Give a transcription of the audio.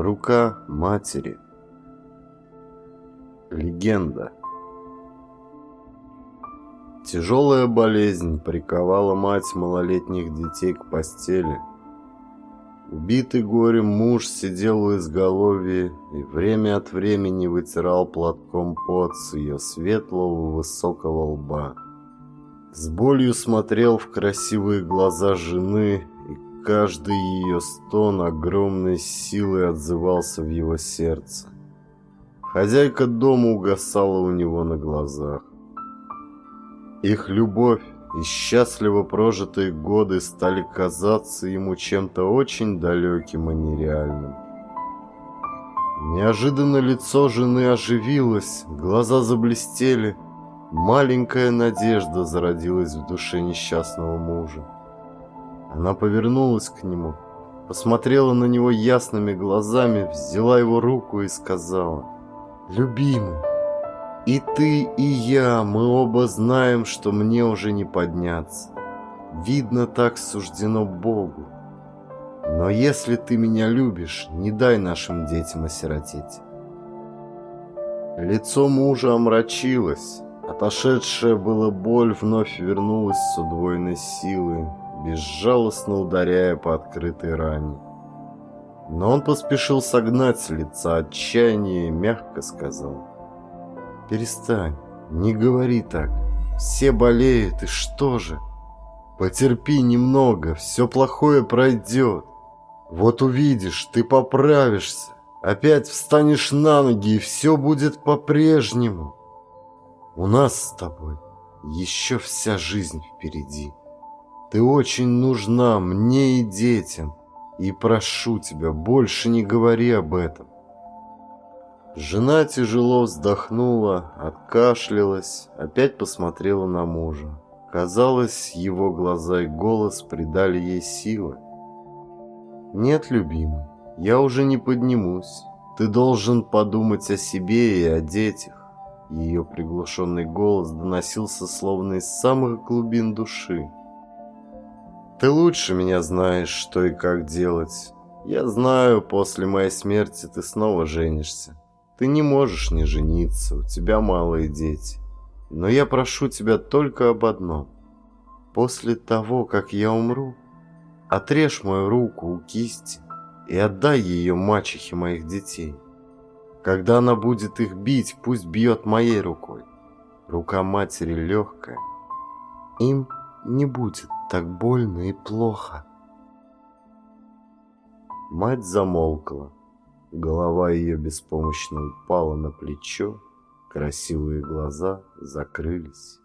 Рука матери. Легенда. Тяжелая болезнь приковала мать малолетних детей к постели. Убитый горем муж сидел у изголовья и время от времени вытирал платком пот с ее светлого высокого лба. С болью смотрел в красивые глаза жены, каждый ее стон огромной силой отзывался в его сердце. Хозяйка дома угасала у него на глазах. Их любовь и счастливо прожитые годы стали казаться ему чем-то очень далеким и нереальным. Неожиданно лицо жены оживилось, глаза заблестели, маленькая надежда зародилась в душе несчастного мужа. Она повернулась к нему, посмотрела на него ясными глазами, взяла его руку и сказала, «Любимый, и ты, и я, мы оба знаем, что мне уже не подняться. Видно, так суждено Богу. Но если ты меня любишь, не дай нашим детям осиротеть. Лицо мужа омрачилось. Отошедшая была боль вновь вернулась с удвоенной силой, безжалостно ударяя по открытой ране. Но он поспешил согнать с лица отчаяние и мягко сказал — Перестань, не говори так. Все болеют, и что же? Потерпи немного, все плохое пройдет. Вот увидишь, ты поправишься. Опять встанешь на ноги, и все будет по-прежнему. У нас с тобой еще вся жизнь впереди. Ты очень нужна мне и детям. И прошу тебя, больше не говори об этом. Жена тяжело вздохнула, откашлялась, опять посмотрела на мужа. Казалось, его глаза и голос придали ей силы. «Нет, любимый, я уже не поднимусь. Ты должен подумать о себе и о детях». Ее приглушенный голос доносился словно из самых глубин души. «Ты лучше меня знаешь, что и как делать. Я знаю, после моей смерти ты снова женишься. Ты не можешь не жениться, у тебя малые дети. Но я прошу тебя только об одном. После того, как я умру, отрежь мою руку у кисти и отдай ее мачехе моих детей. Когда она будет их бить, пусть бьет моей рукой. Рука матери легкая. Им не будет так больно и плохо. Мать замолкла. Голова ее беспомощно упала на плечо, красивые глаза закрылись.